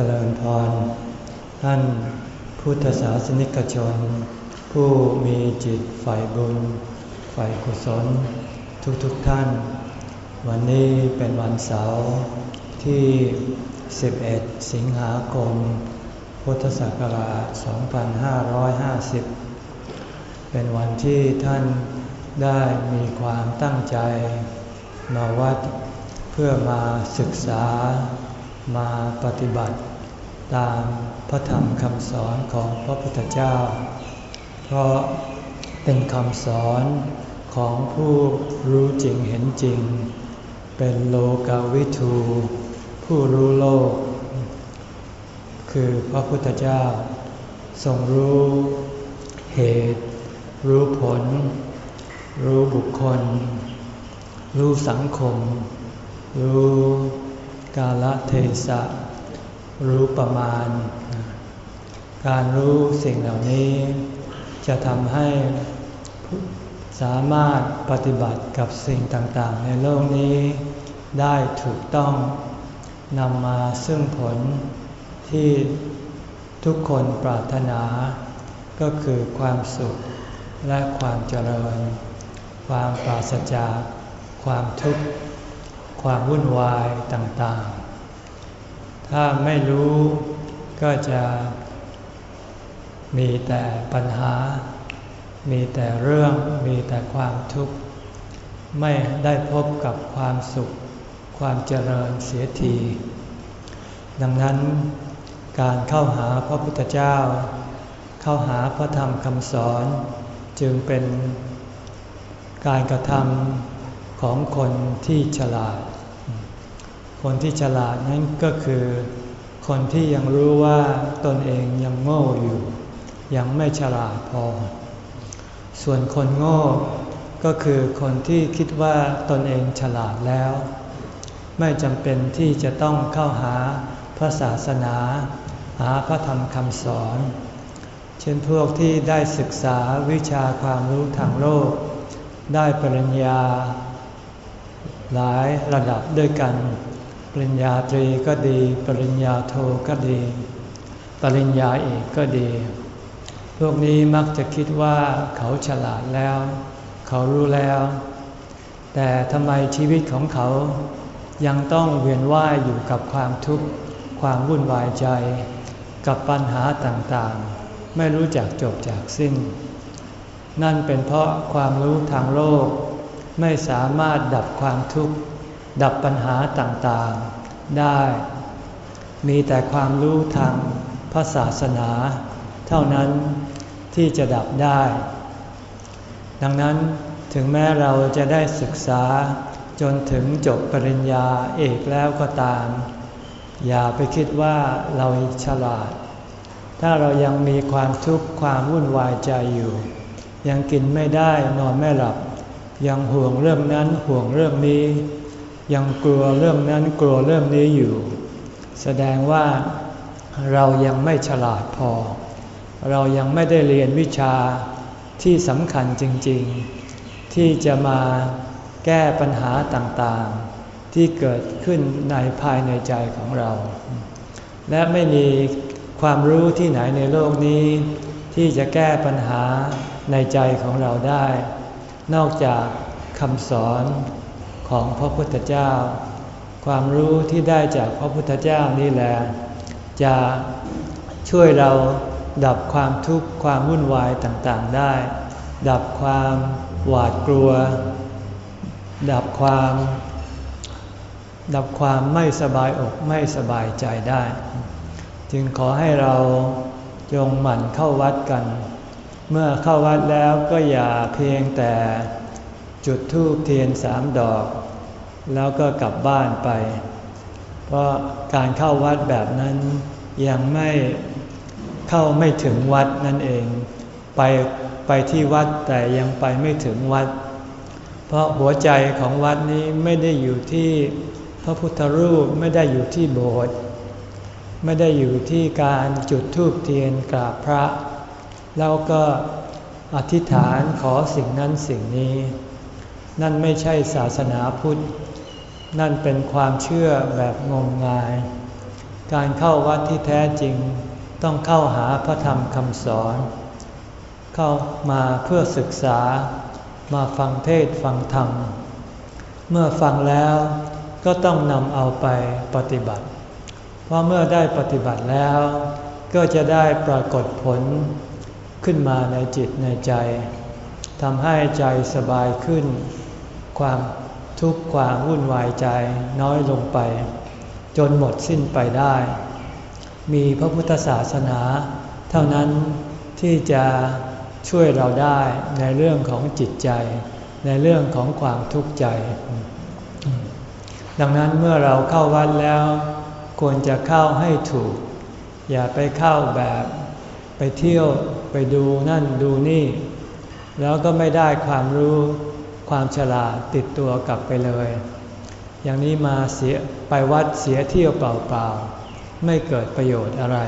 จริญพร ท่านพุทธศาสนิกชน ผู้มีจิตฝ่ายบุญ ฝ่ายกุศล ทุกๆทท่าน วันนี้เป็นวันเสาร์ที่ 11 สิงหาคม พุทธศักราช 2550 เป็นวันที่ท่านได้มีความตั้งใจ มาวัดเพื่อมาศึกษามาปฏิบัติ ตามพระธรรมคำสอนของพระพุทธเจ้า เพราะเป็นคำสอนของผู้รู้จริงเห็นจริง เป็นโลกาวิทูผู้รู้โลก คือพระพุทธเจ้า ทรงรู้เหตุ รู้ผล รู้บุคคล รู้สังคม รู้กาลเทศะ รู้ประมาณ การรู้สิ่งเหล่านี้ จะทำให้สามารถปฏิบัติกับสิ่งต่างๆ ในโลกนี้ ได้ถูกต้องนำมาซึ่งผลที่ทุกคนปรารถนา ก็คือความสุขและความเจริญ ความปราศจาก ความทุกข์ ความวุ่นวายต่างๆ ถ้าไม่รู้ก็จะมีแต่ปัญหา มีแต่เรื่อง มีแต่ความทุกข์ ไม่ได้พบกับความสุข ความเจริญเสียที ดังนั้นการเข้าหาพระพุทธเจ้า เข้าหาพระธรรมคำสอน จึงเป็นการกระทำของคนที่ฉลาด คนที่ฉลาดนั้นก็คือ คนที่ยังรู้ว่าตนเองยังโง่อยู่ ยังไม่ฉลาดพอ ส่วนคนโง่ก็คือคนที่คิดว่าตนเองฉลาดแล้ว ไม่จำเป็นที่จะต้องเข้าหาพระศาสนา หาพระธรรมคำสอน เช่นพวกที่ได้ศึกษาวิชาความรู้ทางโลก ได้ปริญญา หลายระดับด้วยกัน ริญญาตรีก็ดี ปริญญาโทก็ดี ปริญญาเอกก็ดี พวกนี้มักจะคิดว่าเขาฉลาดแล้ว เขารู้แล้ว แต่ทำไมชีวิตของเขายังต้องเวียนว่ายอยู่กับความทุกข์ ความวุ่นวายใจ กับปัญหาต่างๆ ไม่รู้จักจบจากสิ้น นั่นเป็นเพราะความรู้ทางโลก ไม่สามารถดับความทุกข์ ดับปัญหาต่างๆได้ มีแต่ความรู้ทางพระศาสนา เท่านั้นที่จะดับได้ ดังนั้นถึงแม้เราจะได้ศึกษาจนถึงจบปริญญาเอกแล้วก็ตาม อย่าไปคิดว่าเราฉลาด ถ้าเรายังมีความทุกข์ความวุ่นวายใจอยู่ ยังกินไม่ได้นอนไม่หลับ ยังห่วงเรื่องนั้นห่วงเรื่องนี้ ยังกลัวเรื่องนั้นกลัวเรื่องนี้อยู่ แสดงว่าเรายังไม่ฉลาดพอ เรายังไม่ได้เรียนวิชาที่สำคัญจริงๆ ที่จะมาแก้ปัญหาต่างๆ ที่เกิดขึ้นในภายในใจของเรา และไม่มีความรู้ที่ไหนในโลกนี้ ที่จะแก้ปัญหาในใจของเราได้ นอกจากคำสอน ของพระพุทธเจ้า ความรู้ที่ได้จากพระพุทธเจ้านี่แหละจะช่วยเราดับความทุกข์ความวุ่นวายต่างๆได้ ดับความหวาดกลัว ดับความ ดับความไม่สบายอกไม่สบายใจได้ จึงขอให้เราจงหมั่นเข้าวัดกัน เมื่อเข้าวัดแล้วก็อย่าเพียงแต่ จุดธูปเทียนสามดอก แล้วก็กลับบ้านไป เพราะการเข้าวัดแบบนั้นยังไม่เข้าไม่ถึงวัดนั่นเอง ไปไปที่วัดแต่ยังไปไม่ถึงวัด เพราะหัวใจของวัดนี้ไม่ได้อยู่ที่พระพุทธรูปไม่ได้อยู่ที่โบสถ์ไม่ได้อยู่ที่การจุดธูปเทียนกราบพระ แล้วก็อธิษฐานขอสิ่งนั้นสิ่งนี้ นั่นไม่ใช่ศาสนาพุทธ นั่นเป็นความเชื่อแบบงมงาย การเข้าวัดที่แท้จริงต้องเข้าหาพระธรรมคำสอน เข้ามาเพื่อศึกษามาฟังเทศฟังธรรม เมื่อฟังแล้วก็ต้องนำเอาไปปฏิบัติ เพราะเมื่อได้ปฏิบัติแล้ว ก็จะได้ปรากฏผลขึ้นมาในจิตในใจทำให้ใจสบายขึ้น ความทุกข์ความวุ่นวายใจน้อยลงไป จนหมดสิ้นไปได้ มีพระพุทธศาสนา เท่านั้นที่จะช่วยเราได้ในเรื่องของจิตใจ ในเรื่องของความทุกข์ใจ ดังนั้นเมื่อเราเข้าวัดแล้ว ควรจะเข้าให้ถูก อย่าไปเข้าแบบไปเที่ยวไปดูนั่นดูนี่ แล้วก็ไม่ได้ความรู้ ความฉลาดติดตัวกลับไปเลย อย่างนี้มาเสียไปวัดเสียเที่ยวเปล่าๆ ไม่เกิดประโยชน์อะไร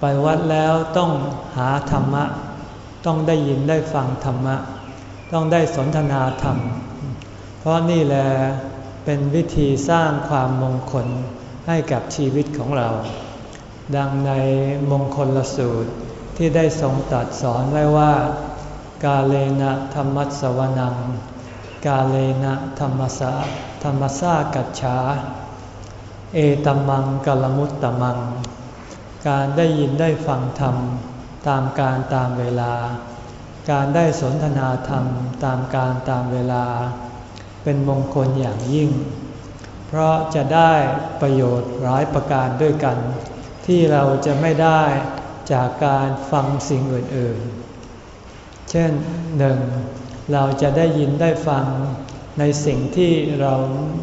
ไปวัดแล้วต้องหาธรรมะ ต้องได้ยินได้ฟังธรรมะ ต้องได้สนทนาธรรม เพราะนี่แหละเป็นวิธีสร้างความมงคลให้กับชีวิตของเรา ดังในมงคลลสูตรที่ได้ทรงตรัสสอนไว้ว่า กาเลนะธรรมัสวนัง กาเลนะธรรมสาธรรมสากัจฉา เอตัมมังกลมุตตมัง การได้ยินได้ฟังธรรม ตามการตามเวลา การได้สนทนาธรรมตามการตามเวลา เป็นมงคลอย่างยิ่ง เพราะจะได้ประโยชน์หลายประการด้วยกัน ที่เราจะไม่ได้จากการฟังสิ่งอื่นๆ เช่นหนึ่งเราจะได้ยินได้ฟังในสิ่งที่เรา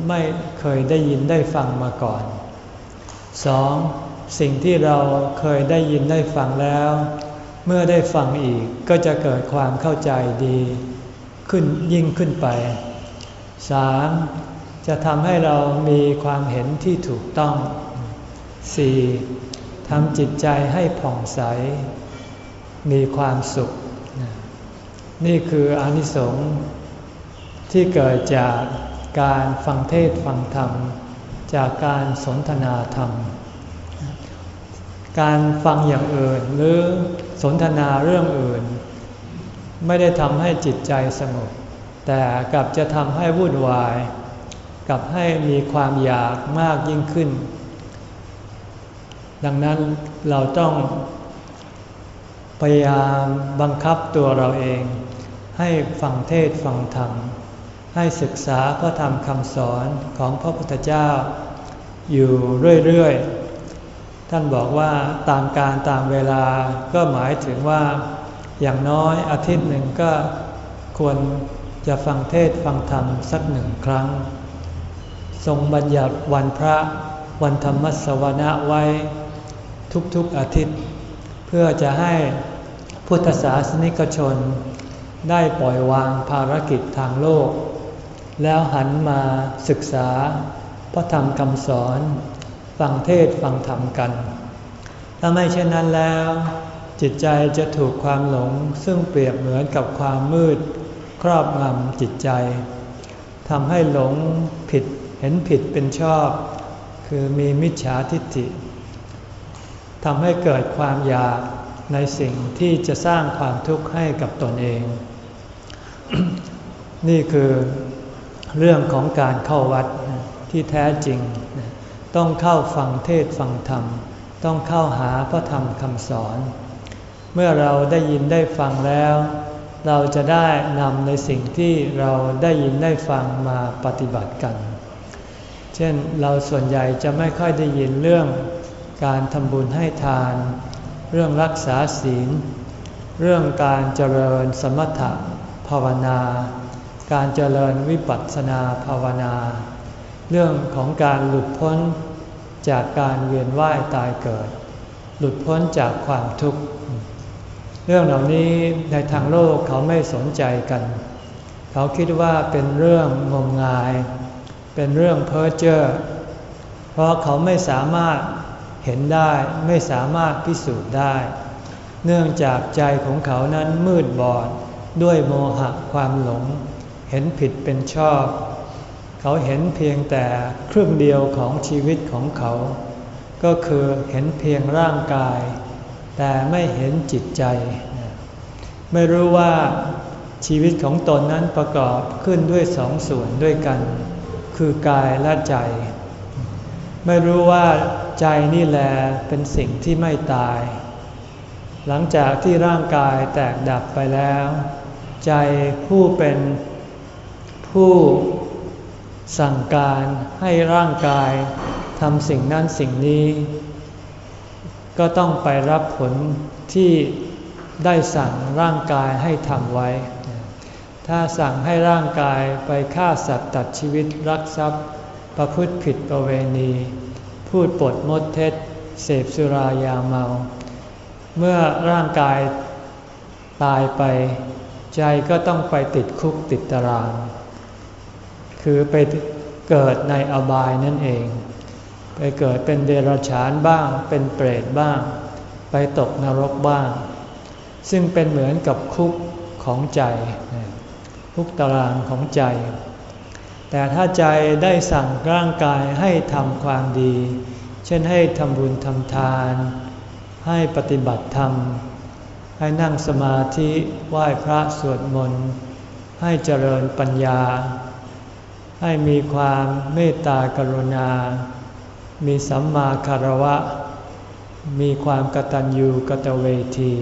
ไม่เคยได้ยินได้ฟังมาก่อน 2. สิ่งที่เราเคยได้ยินได้ฟังแล้ว เมื่อได้ฟังอีกก็จะเกิดความเข้าใจดี ขึ้นยิ่งขึ้นไป 3. จะทำให้เรามีความเห็นที่ถูกต้อง 4. ทำจิตใจให้ผ่องใส มีความสุข นี่คืออนิสงส์ที่เกิดจากการฟังเทศฟังธรรม จากการสนทนาธรรม การฟังอย่างอื่นหรือสนทนาเรื่องอื่น ไม่ได้ทำให้จิตใจสงบแต่กลับจะทำให้วุ่นวาย กลับให้มีความอยากมากยิ่งขึ้น ดังนั้นเราต้องพยายามบังคับตัวเราเอง ให้ฟังเทศฟังธรรม ให้ศึกษาพระธรรมคำสอนของพระพุทธเจ้า อยู่เรื่อยๆ ท่านบอกว่าตามการตามเวลาก็หมายถึงว่า อย่างน้อยอาทิตย์หนึ่งก็ควรจะฟังเทศฟังธรรมสักหนึ่งครั้ง ทรงบัญญัติวันพระวันธรรมสวนะไว้ทุกๆอาทิตย์ เพื่อจะให้พุทธศาสนิกชน ได้ปล่อยวางภารกิจทางโลก แล้วหันมาศึกษาพระธรรมคำสอนฟังเทศฟังธรรมกัน ถ้าไม่เช่นนั้นแล้ว จิตใจจะถูกความหลงซึ่งเปรียบเหมือนกับความมืด ครอบงำจิตใจทำให้หลงผิดเห็นผิดเป็นชอบ คือมีมิจฉาทิฏฐิทำให้เกิดความอยากในสิ่งที่จะสร้างความทุกข์ให้กับตนเอง นี่คือเรื่องของการเข้าวัดที่แท้จริง ต้องเข้าฟังเทศฟังธรรม ต้องเข้าหาพระธรรมคำสอน เมื่อเราได้ยินได้ฟังแล้ว เราจะได้นำในสิ่งที่เราได้ยินได้ฟังมาปฏิบัติกัน เช่นเราส่วนใหญ่จะไม่ค่อยได้ยินเรื่องการทำบุญให้ทาน เรื่องรักษาศีล เรื่องการเจริญสมถะ ภาวนา การเจริญวิปัสสนาภาวนา เรื่องของการหลุดพ้นจากการเวียนว่ายตายเกิด หลุดพ้นจากความทุกข์ เรื่องเหล่านี้ในทางโลกเขาไม่สนใจกัน เขาคิดว่าเป็นเรื่องงมงาย เป็นเรื่องเพ้อเจ้อเพราะเขาไม่สามารถเห็นได้ไม่สามารถพิสูจน์ได้ เนื่องจากใจของเขานั้นมืดบอด ด้วยโมหะความหลง เห็นผิดเป็นชอบ เขาเห็นเพียงแต่ครึ่งเดียวของชีวิตของเขา ก็คือเห็นเพียงร่างกาย แต่ไม่เห็นจิตใจ ไม่รู้ว่าชีวิตของตนนั้นประกอบขึ้นด้วยสองส่วนด้วยกัน คือกายและใจ ไม่รู้ว่าใจนี่แหละเป็นสิ่งที่ไม่ตาย หลังจากที่ร่างกายแตกดับไปแล้ว ใจผู้เป็นผู้สั่งการให้ร่างกายทำสิ่งนั้นสิ่งนี้ ก็ต้องไปรับผลที่ได้สั่งร่างกายให้ทำไว้ ถ้าสั่งให้ร่างกายไปฆ่าสัตว์ตัดชีวิตรักทรัพย์ ประพฤติผิดประเวณี พูดปดมดเท็จ เสพสุรายาเมา เมื่อร่างกายตายไป ใจก็ต้องไปติดคุกติดตาราง คือไปเกิดในอบายนั่นเอง ไปเกิดเป็นเดรัจฉานบ้าง เป็นเปรตบ้าง ไปตกนรกบ้าง ซึ่งเป็นเหมือนกับคุกของใจ คุกตารางของใจ แต่ถ้าใจได้สั่งร่างกายให้ทำความดี เช่นให้ทำบุญทำทาน ให้ปฏิบัติธรรม ให้นั่งสมาธิไหว้พระสวดมนต์ ให้เจริญปัญญา ให้มีความเมตตากรุณา มีสัมมาคารวะ มีความกตัญญูกตเวที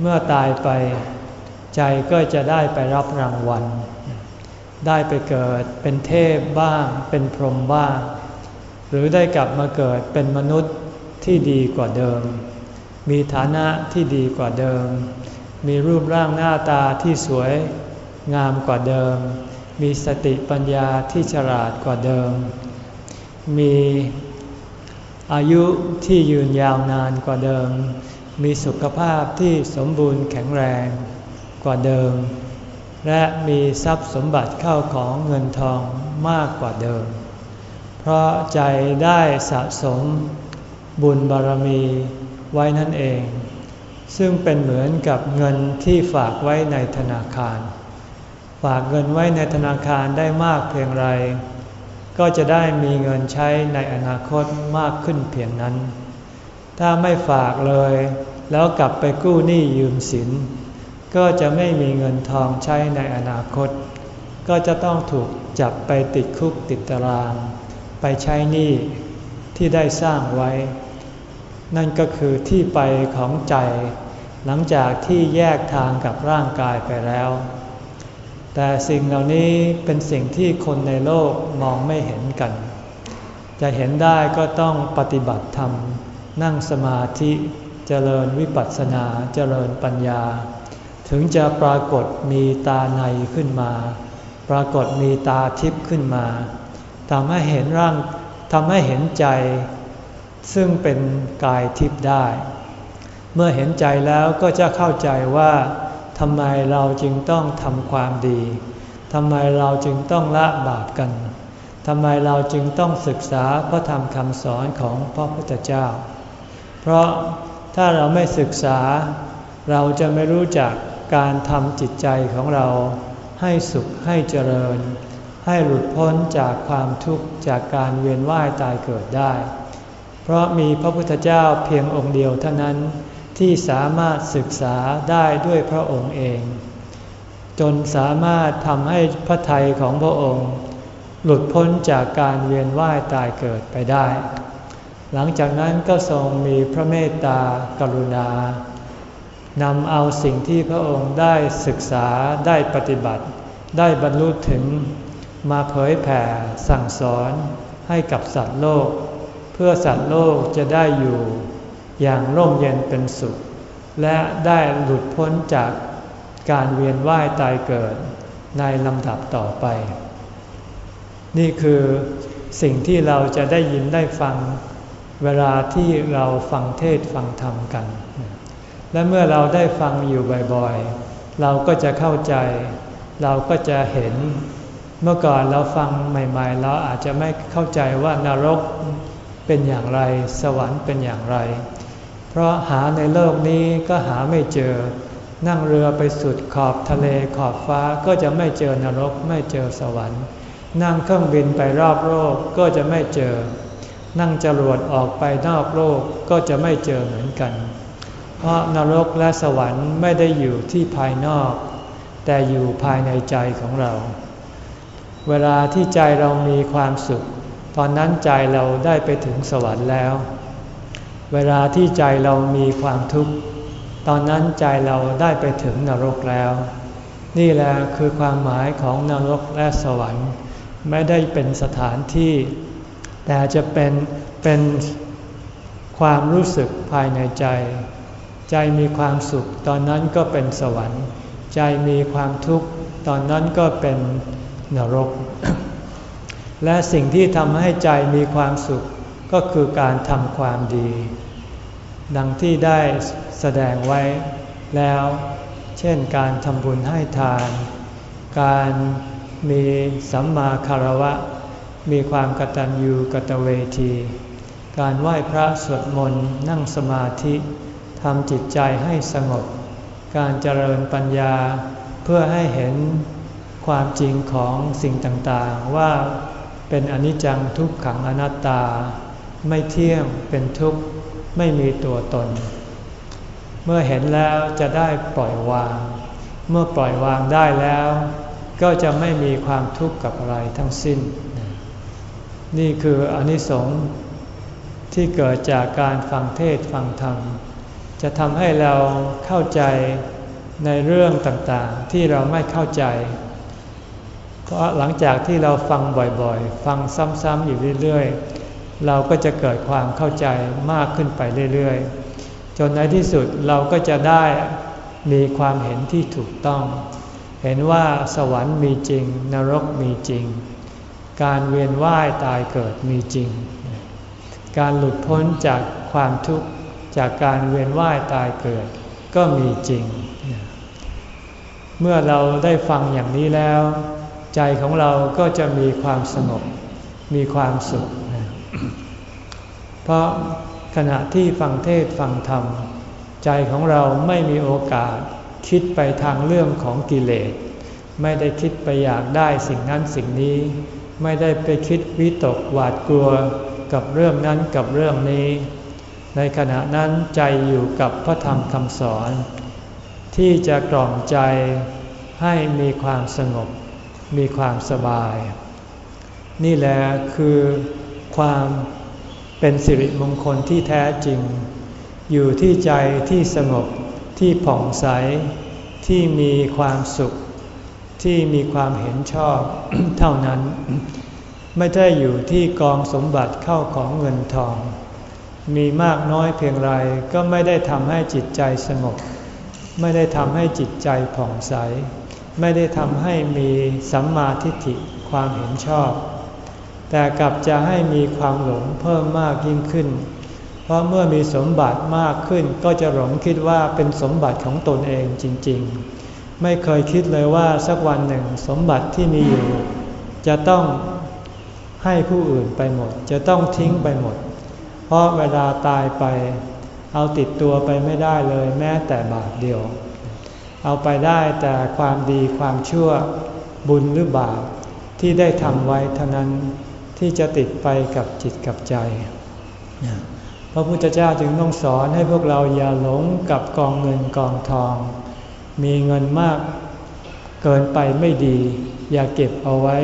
เมื่อตายไปใจก็จะได้ไปรับรางวัล ได้ไปเกิดเป็นเทพบ้าง เป็นพรหมบ้าง หรือได้กลับมาเกิดเป็นมนุษย์ที่ดีกว่าเดิม มีฐานะที่ดีกว่าเดิม มีรูปร่างหน้าตาที่สวยงามกว่าเดิม มีสติปัญญาที่ฉลาดกว่าเดิม มีอายุที่ยืนยาวนานกว่าเดิม มีสุขภาพที่สมบูรณ์แข็งแรงกว่าเดิม และมีทรัพย์สมบัติเข้าของเงินทองมากกว่าเดิม เพราะใจได้สะสมบุญบารมี ไว้นั่นเอง ซึ่งเป็นเหมือนกับเงินที่ฝากไว้ในธนาคาร ฝากเงินไว้ในธนาคารได้มากเพียงไร ก็จะได้มีเงินใช้ในอนาคตมากขึ้นเพียงนั้น ถ้าไม่ฝากเลย แล้วกลับไปกู้หนี้ยืมสิน ก็จะไม่มีเงินทองใช้ในอนาคต ก็จะต้องถูกจับไปติดคุกติดตาราง ไปใช้หนี้ที่ได้สร้างไว้ นั่นก็คือที่ไปของใจ หลังจากที่แยกทางกับร่างกายไปแล้ว แต่สิ่งเหล่านี้เป็นสิ่งที่คนในโลกมองไม่เห็นกัน จะเห็นได้ก็ต้องปฏิบัติธรรม นั่งสมาธิเจริญวิปัสสนาเจริญปัญญา ถึงจะปรากฏมีตาในขึ้นมา ปรากฏมีตาทิพย์ขึ้นมาทำให้เห็นร่างทำให้เห็นใจ ซึ่งเป็นกายทิพย์ได้ เมื่อเห็นใจแล้วก็จะเข้าใจว่าทำไมเราจึงต้องทำความดีทำไมเราจึงต้องละบาปกันทำไมเราจึงต้องศึกษาพระธรรมคำสอนของพระพุทธเจ้า เพราะถ้าเราไม่ศึกษา เราจะไม่รู้จักการทำจิตใจของเรา ให้สุขให้เจริญ ให้หลุดพ้นจากความทุกข์จากการเวียนว่ายตายเกิดได้ เพราะมีพระพุทธเจ้าเพียงองค์เดียวเท่านั้นที่สามารถศึกษาได้ด้วยพระองค์เอง จนสามารถทำให้พระทัยของพระองค์ หลุดพ้นจากการเวียนว่ายตายเกิดไปได้ หลังจากนั้นก็ทรงมีพระเมตตากรุณานำเอาสิ่งที่พระองค์ได้ศึกษาได้ปฏิบัติ ได้บรรลุถึงมาเผยแผ่สั่งสอนให้กับสัตว์โลก เพื่อสัตว์โลกจะได้อยู่อย่างร่มเย็นเป็นสุข และได้หลุดพ้นจากการเวียนว่ายตายเกิดในลำดับต่อไป นี่คือสิ่งที่เราจะได้ยินได้ฟังเวลาที่เราฟังเทศฟังธรรมกัน และเมื่อเราได้ฟังอยู่บ่อยๆ เราก็จะเข้าใจ เราก็จะเห็น เมื่อก่อนเราฟังใหม่ ๆ เราอาจจะไม่เข้าใจว่านรก เป็นอย่างไร สวรรค์เป็นอย่างไร เพราะหาในโลกนี้ก็หาไม่เจอ นั่งเรือไปสุดขอบทะเลขอบฟ้าก็จะไม่เจอนรกไม่เจอสวรรค์ นั่งเครื่องบินไปรอบโลกก็จะไม่เจอ นั่งจรวดออกไปนอกโลกก็จะไม่เจอเหมือนกัน เพราะนรกและสวรรค์ไม่ได้อยู่ที่ภายนอก แต่อยู่ภายในใจของเรา เวลาที่ใจเรามีความสุข ตอนนั้นใจเราได้ไปถึงสวรรค์แล้ว เวลาที่ใจเรามีความทุกข์ ตอนนั้นใจเราได้ไปถึงนรกแล้ว นี่แหละคือความหมายของนรกและสวรรค์ ไม่ได้เป็นสถานที่ แต่จะเป็นเป็นความรู้สึกภายในใจ ใจมีความสุข ตอนนั้นก็เป็นสวรรค์ ใจมีความทุกข์ ตอนนั้นก็เป็นนรก และสิ่งที่ทำให้ใจมีความสุขก็คือการทำความดี ดังที่ได้แสดงไว้แล้ว เช่นการทำบุญให้ทาน การมีสัมมาคารวะ มีความกตัญญูกตเวที การไหว้พระสวดมนต์นั่งสมาธิทำจิตใจให้สงบ การเจริญปัญญาเพื่อให้เห็นความจริงของสิ่งต่างๆ ว่า เป็นอนิจจังทุกขังอนัตตา ไม่เที่ยงเป็นทุกข์ไม่มีตัวตน เมื่อเห็นแล้วจะได้ปล่อยวาง เมื่อปล่อยวางได้แล้ว ก็จะไม่มีความทุกข์กับอะไรทั้งสิ้น นี่คืออนิสงส์ที่เกิดจากการฟังเทศฟังธรรม จะทำให้เราเข้าใจในเรื่องต่างๆที่เราไม่เข้าใจ เพราะหลังจากที่เราฟังบ่อยๆ ฟังซ้ำๆอยู่เรื่อยๆ เราก็จะเกิดความเข้าใจมากขึ้นไปเรื่อยๆ จนในที่สุดเราก็จะได้มีความเห็นที่ถูกต้อง เห็นว่าสวรรค์มีจริง นรกมีจริง การเวียนว่ายตายเกิดมีจริง การหลุดพ้นจากความทุกข์จากการเวียนว่ายตายเกิด ก็มีจริง เมื่อเราได้ฟังอย่างนี้แล้ว ใจของเราก็จะมีความสงบ มีความสุข เพราะขณะที่ฟังเทศฟังธรรม ใจของเราไม่มีโอกาสคิดไปทางเรื่องของกิเลส ไม่ได้คิดไปอยากได้สิ่งนั้นสิ่งนี้ ไม่ได้ไปคิดวิตกหวาดกลัวกับเรื่องนั้นกับเรื่องนี้ ในขณะนั้นใจอยู่กับพระธรรมคำสอน ที่จะกล่อมใจให้มีความสงบ มีความสบาย นี่แหละคือความเป็นสิริมงคลที่แท้จริง อยู่ที่ใจที่สงบที่ผ่องใส ที่มีความสุข ที่มีความเห็นชอบเท่านั้น ไม่ได้อยู่ที่กองสมบัติเข้าของเงินทอง มีมากน้อยเพียงไรก็ไม่ได้ทำให้จิตใจสงบ ไม่ได้ทำให้จิตใจผ่องใส ไม่ได้ทำให้มีสัมมาทิฏฐิความเห็นชอบ แต่กลับจะให้มีความหลงเพิ่มมากยิ่งขึ้น เพราะเมื่อมีสมบัติมากขึ้นก็จะหลงคิดว่าเป็นสมบัติของตนเองจริง ๆ ไม่เคยคิดเลยว่าสักวันหนึ่งสมบัติที่มีอยู่ จะต้องให้ผู้อื่นไปหมด จะต้องทิ้งไปหมด เพราะเวลาตายไป เอาติดตัวไปไม่ได้เลยแม้แต่บาทเดียว เอาไปได้แต่ความดีความชั่วบุญหรือบาปที่ได้ทำไว้เท่านั้นที่จะติดไปกับจิตกับใจ พระพุทธเจ้าจึงต้องสอนให้พวกเราอย่าหลงกับกองเงินกองทอง มีเงินมากเกินไปไม่ดี อย่าเก็บเอาไว้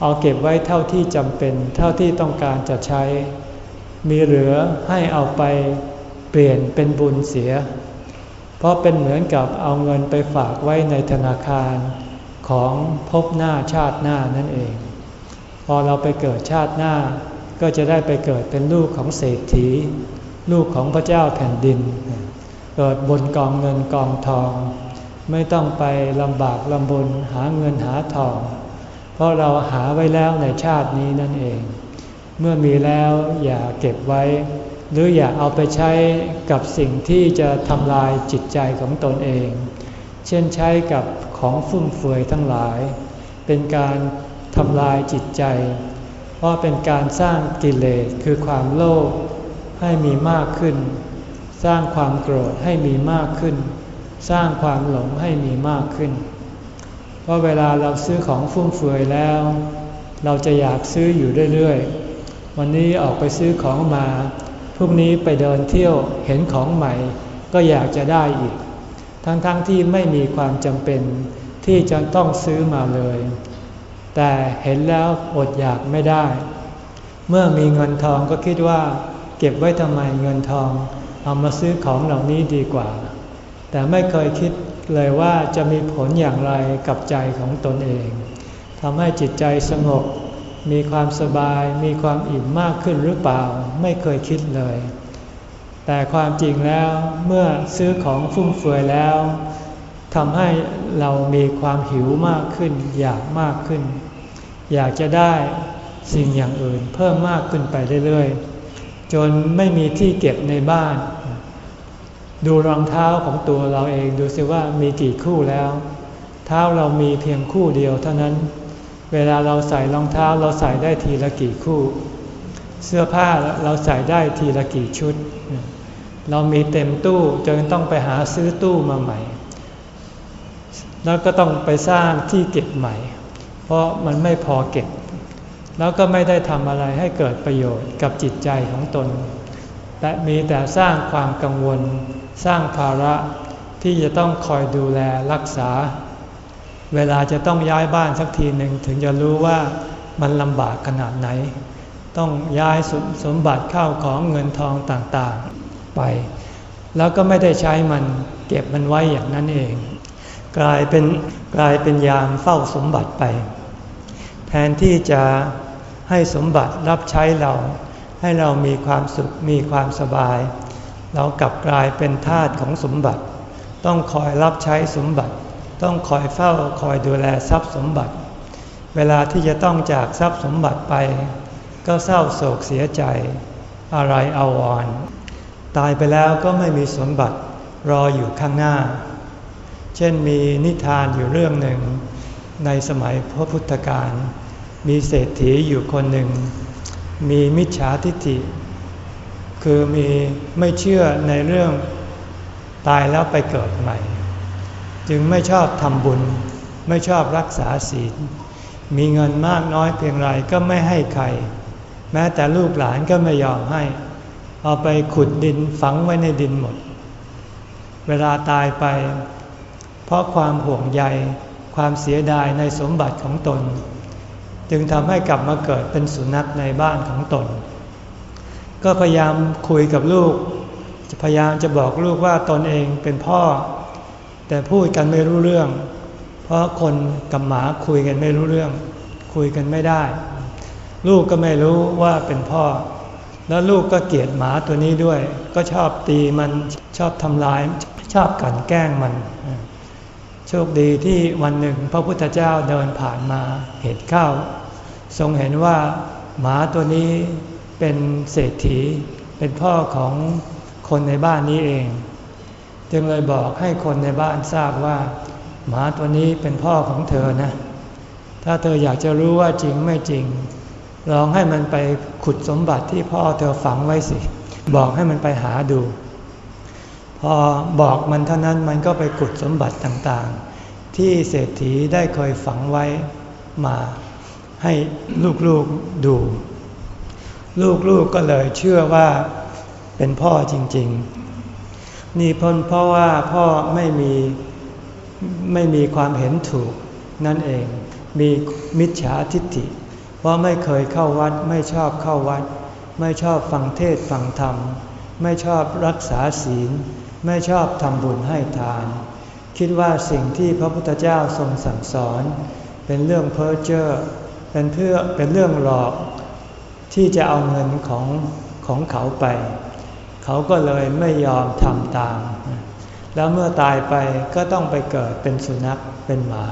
เอาเก็บไว้เท่าที่จำเป็น เท่าที่ต้องการจะใช้ มีเหลือให้เอาไปเปลี่ยนเป็นบุญเสีย เพราะเป็นเหมือนกับเอาเงินไปฝากไว้ในธนาคารของภพหน้าชาติหน้านั่นเอง พอเราไปเกิดชาติหน้า ก็จะได้ไปเกิดเป็นลูกของเศรษฐี ลูกของพระเจ้าแผ่นดิน เกิดบนกองเงินกองทอง ไม่ต้องไปลำบากลำบนหาเงินหาทอง เพราะเราหาไว้แล้วในชาตินี้นั่นเอง เมื่อมีแล้วอย่าเก็บไว้ หรืออย่าเอาไปใช้กับสิ่งที่จะทำลายจิตใจของตนเอง เช่นใช้กับของฟุ่มเฟือยทั้งหลาย เป็นการทำลายจิตใจ เพราะเป็นการสร้างกิเลสคือความโลภให้มีมากขึ้น สร้างความโกรธให้มีมากขึ้น สร้างความหลงให้มีมากขึ้น เพราะเวลาเราซื้อของฟุ่มเฟือยแล้ว เราจะอยากซื้ออยู่เรื่อยๆ วันนี้ออกไปซื้อของมา รุ่งนี้ไปเดินเที่ยวเห็นของใหม่ ก็อยากจะได้อีก ทั้งๆทที่ไม่มีความจำเป็นที่จะต้องซื้อมาเลย แต่เห็นแล้วอดอยากไม่ได้ เมื่อมีเงินทองก็คิดว่า เก็บไว้ทำไมเงินทอง เอามาซื้อของเหล่านี้ดีกว่า แต่ไม่เคยคิดเลยว่าจะมีผลอย่างไรกับใจของตนเองทำให้จิตใจสงบ มีความสบายมีความอิ่มมากขึ้นหรือเปล่าไม่เคยคิดเลย แต่ความจริงแล้วเมื่อซื้อของฟุ่มเฟือยแล้วทำให้เรามีความหิวมากขึ้น อยากมากขึ้น อยากจะได้สิ่งอย่างอื่น เพิ่มมากขึ้นไปเรื่อยๆจนไม่มีที่เก็บในบ้าน ดูรองเท้าของตัวเราเองดูสิว่ามีกี่คู่แล้ว เท้าเรามีเพียงคู่เดียวเท่านั้น เวลาเราใส่รองเท้าเราใส่ได้ทีละกี่คู่ เสื้อผ้าเราใส่ได้ทีละกี่ชุด เรามีเต็มตู้จนต้องไปหาซื้อตู้มาใหม่ แล้วก็ต้องไปสร้างที่เก็บใหม่ เพราะมันไม่พอเก็บ แล้วก็ไม่ได้ทำอะไรให้เกิดประโยชน์กับจิตใจของตน แต่มีแต่สร้างความกังวล สร้างภาระที่จะต้องคอยดูแลรักษา เวลาจะต้องย้ายบ้านสักทีหนึ่งถึงจะรู้ว่ามันลำบากขนาดไหน ต้องย้ายสสมบัติเข้าของเงินทองต่างๆไป แล้วก็ไม่ได้ใช้มันเก็บมันไว้อย่างนั้นเอง กลายเป็นกลายเป็นยามเฝ้าสมบัติไป แทนที่จะให้สมบัติรับใช้เรา ให้เรามีความสุขมีความสบาย เรากลับกลายเป็นทาสของสมบัติ ต้องคอยรับใช้สมบัติ ต้องคอยเฝ้าคอยดูแลทรัพย์สมบัติ เวลาที่จะต้องจากทรัพย์สมบัติไป ก็เศร้าโศกเสียใจอะไรเอาวรณ์ตายไปแล้วก็ไม่มีสมบัติรออยู่ข้างหน้า เช่นมีนิทานอยู่เรื่องหนึ่ง ในสมัยพระพุทธการมีเศรษฐีอยู่คนหนึ่ง มีมิจฉาทิฏฐิ คือมีไม่เชื่อในเรื่องตายแล้วไปเกิดใหม่ จึงไม่ชอบทำบุญ ไม่ชอบรักษาศีล มีเงินมากน้อยเพียงไรก็ไม่ให้ใคร แม้แต่ลูกหลานก็ไม่ยอมให้ เอาไปขุดดินฝังไว้ในดินหมด เวลาตายไป เพราะความห่วงใยความเสียดายในสมบัติของตน จึงทำให้กลับมาเกิดเป็นสุนัขในบ้านของตน ก็พยายามคุยกับลูก พยายามจะบอกลูกว่าตนเองเป็นพ่อ แต่พูดกันไม่รู้เรื่อง เพราะคนกับหมาคุยกันไม่รู้เรื่อง คุยกันไม่ได้ ลูกก็ไม่รู้ว่าเป็นพ่อ แล้วลูกก็เกลียดหมาตัวนี้ด้วย ก็ชอบตีมันชอบทำลาย ชอบกันแกล้งมัน โชคดีที่วันหนึ่งพระพุทธเจ้าเดินผ่านมาเห็นเข้า ทรงเห็นว่าหมาตัวนี้เป็นเศรษฐี เป็นพ่อของคนในบ้านนี้เอง จึงเลยบอกให้คนในบ้านทราบว่า หมาตัวนี้เป็นพ่อของเธอนะ ถ้าเธออยากจะรู้ว่าจริงไม่จริง ลองให้มันไปขุดสมบัติที่พ่อเธอฝังไว้สิ บอกให้มันไปหาดู พอบอกมันเท่านั้นมันก็ไปขุดสมบัติต่างๆ ที่เศรษฐีได้เคยฝังไว้มาให้ลูกๆดู ลูกๆกก็เลยเชื่อว่าเป็นพ่อจริงๆ นี่พ้นเพราะว่าพ่อไม่มีไม่มีความเห็นถูกนั่นเองมีมิจฉาทิฏฐิ เพราะไม่เคยเข้าวัดไม่ชอบเข้าวัด ไม่ชอบฟังเทศฟังธรรม ไม่ชอบรักษาศีล ไม่ชอบทำบุญให้ทาน คิดว่าสิ่งที่พระพุทธเจ้าทรงสั่งสอน เป็นเรื่องเพ้อเจ้อเป็นเพื่อเป็นเรื่องหลอก ที่จะเอาเงินของของเขาไป เขาก็เลยไม่ยอมทำตาม แล้วเมื่อตายไปก็ต้องไปเกิดเป็นสุนัขเป็นหมา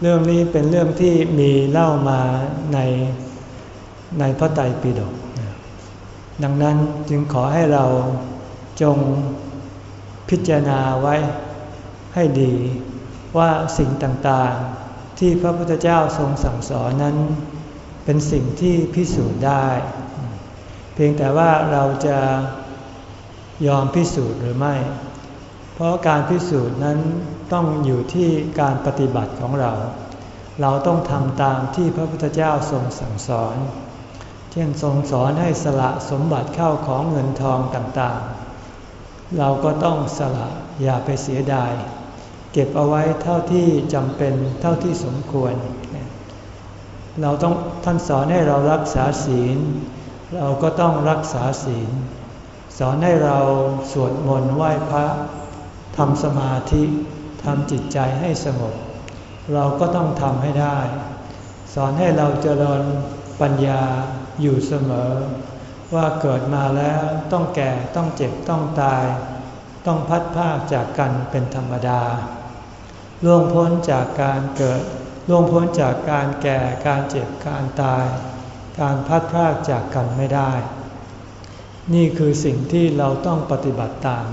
เรื่องนี้เป็นเรื่องที่มีเล่ามาในในพระไตรปิฎกดังนั้นจึงขอให้เราจงพิจารณาไว้ให้ดีว่าสิ่งต่างๆที่พระพุทธเจ้าทรงสั่งสอนนั้น เป็นสิ่งที่พิสูจน์ได้ เพียงแต่ว่าเราจะยอมพิสูจน์หรือไม่ เพราะการพิสูจน์นั้นต้องอยู่ที่การปฏิบัติของเรา เราต้องทำตามที่พระพุทธเจ้าทรงสั่งสอน เช่นทรงสอนให้สละสมบัติเข้าของเงินทองต่างๆ เราก็ต้องสละอย่าไปเสียดาย เก็บเอาไว้เท่าที่จำเป็นเท่าที่สมควร เราต้องท่านสอนให้เรารักษาศีล เราก็ต้องรักษาศีล สอนให้เราสวดมนต์ไหว้พระทำสมาธิทำจิตใจให้สงบเราก็ต้องทำให้ได้ สอนให้เราเจริญปัญญาอยู่เสมอ ว่าเกิดมาแล้วต้องแก่ต้องเจ็บต้องตาย ต้องพัดภาคจากกันเป็นธรรมดาล่วงพ้นจากการเกิดล่วงพ้นจากการแก่การเจ็บการตาย การพัดพากจากกันไม่ได้ นี่คือสิ่งที่เราต้องปฏิบัติตาม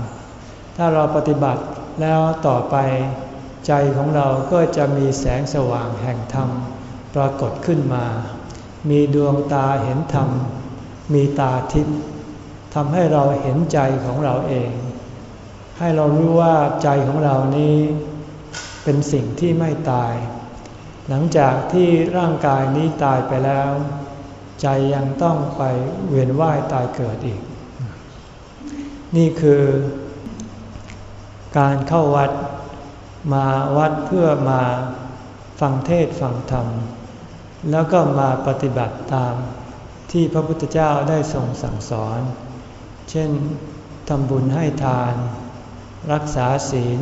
ถ้าเราปฏิบัติแล้วต่อไป ใจของเราก็จะมีแสงสว่างแห่งธรรม ปรากฏขึ้นมา มีดวงตาเห็นธรรม มีตาทิพย์ทำให้เราเห็นใจของเราเอง ให้เรารู้ว่าใจของเรานี้เป็นสิ่งที่ไม่ตาย หลังจากที่ร่างกายนี้ตายไปแล้ว ใจยังต้องไปเวียนว่ายตายเกิดอีก นี่คือการเข้าวัดมาวัดเพื่อมาฟังเทศฟังธรรม แล้วก็มาปฏิบัติตามที่พระพุทธเจ้าได้ทรงสั่งสอน เช่นทำบุญให้ทาน รักษาศีล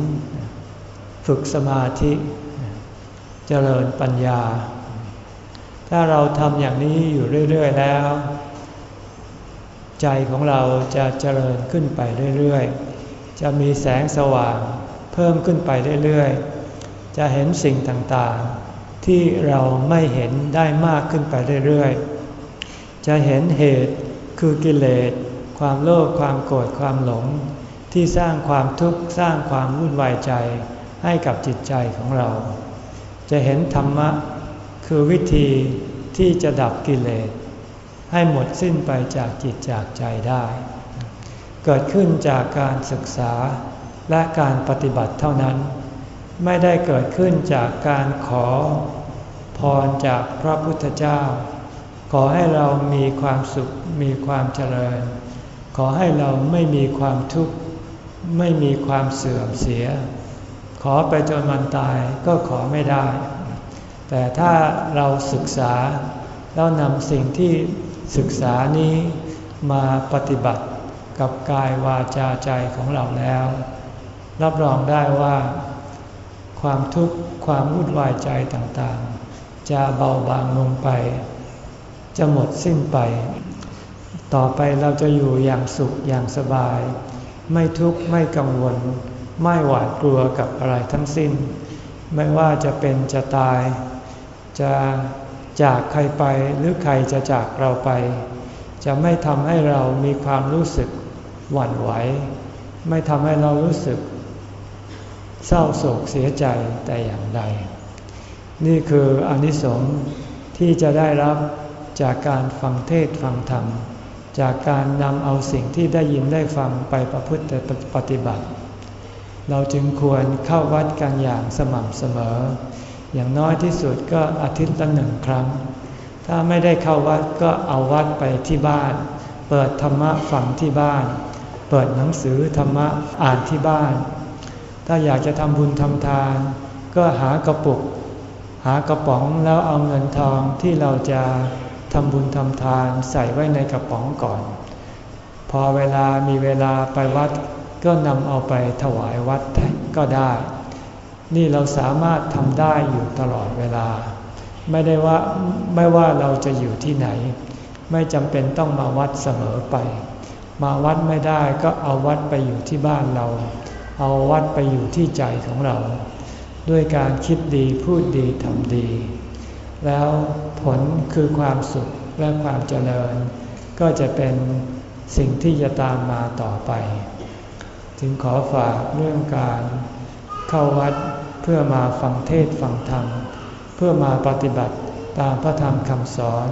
ฝึกสมาธิ เจริญปัญญา ถ้าเราทำอย่างนี้อยู่เรื่อย ๆ แล้ว ใจของเราจะเจริญขึ้นไปเรื่อย ๆ จะมีแสงสว่างเพิ่มขึ้นไปเรื่อย ๆ จะเห็นสิ่งต่างๆ ที่เราไม่เห็นได้มากขึ้นไปเรื่อย ๆ จะเห็นเหตุคือกิเลส ความโลภความโกรธความหลง ที่สร้างความทุกข์สร้างความวุ่นวายใจให้กับจิตใจของเรา จะเห็นธรรมะ คือวิธีที่จะดับกิเลส ให้หมดสิ้นไปจากจิตจากใจได้ เกิดขึ้นจากการศึกษาและการปฏิบัติเท่านั้น ไม่ได้เกิดขึ้นจากการขอพรจากพระพุทธเจ้า ขอให้เรามีความสุขมีความเจริญ ขอให้เราไม่มีความทุกข์ไม่มีความเสื่อมเสีย ขอไปจนมันตายก็ขอไม่ได้ แต่ถ้าเราศึกษาแล้วนำสิ่งที่ศึกษานี้มาปฏิบัติกับกายวาจาใจของเราแล้ว รับรองได้ว่า ความทุกข์ความวุ่นวายใจต่างๆ จะเบาบางลงไป จะหมดสิ้นไป ต่อไปเราจะอยู่อย่างสุขอย่างสบาย ไม่ทุกข์ไม่กังวล ไม่หวาดกลัวกับอะไรทั้งสิ้น ไม่ว่าจะเป็นจะตาย จะจากใครไปหรือใครจะจากเราไป จะไม่ทำให้เรามีความรู้สึกหวั่นไหว ไม่ทำให้เรารู้สึก เศร้าโศกเสียใจแต่อย่างใด นี่คืออนิสงส์ที่จะได้รับจากการฟังเทศฟังธรรม จากการนำเอาสิ่งที่ได้ยินได้ฟังไปประพฤติปฏิบัติ เราจึงควรเข้าวัดกันอย่างสม่ำเสมอ อย่างน้อยที่สุดก็อาทิตย์ละหนึ่งครั้ง ถ้าไม่ได้เข้าวัดก็เอาวัดไปที่บ้าน เปิดธรรมะฟังที่บ้าน เปิดหนังสือธรรมะอ่านที่บ้าน ถ้าอยากจะทำบุญทำทาน ก็หากระปุก หากระป๋องแล้วเอาเงินทองที่เราจะทำบุญทำทานใส่ไว้ในกระป๋องก่อน พอเวลามีเวลาไปวัดก็นำเอาไปถวายวัดก็ได้ นี่เราสามารถทำได้อยู่ตลอดเวลา ไม่ได้ว่าไม่ว่าเราจะอยู่ที่ไหน ไม่จำเป็นต้องมาวัดเสมอไป มาวัดไม่ได้ก็เอาวัดไปอยู่ที่บ้านเรา เอาวัดไปอยู่ที่ใจของเรา ด้วยการคิดดีพูดดีทำดี แล้วผลคือความสุขและความเจริญ ก็จะเป็นสิ่งที่จะตามมาต่อไป จึงขอฝากเรื่องการเข้าวัด เพื่อมาฟังเทศฟังธรรม เพื่อมาปฏิบัติตามพระธรรมคำสอน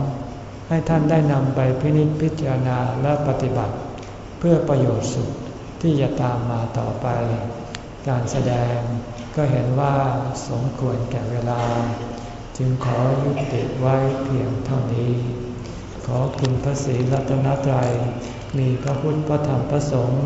ให้ท่านได้นำไปพินิจพิจารณาและปฏิบัติ เพื่อประโยชน์สุขที่จะตามมาต่อไป การแสดงก็เห็นว่าสมควรแก่เวลา จึงขอยุติไว้เพียงเท่านี้ขขอคุณพระศรีรัตนตรัยมีพระพุทธพระธรรมพระสงฆ์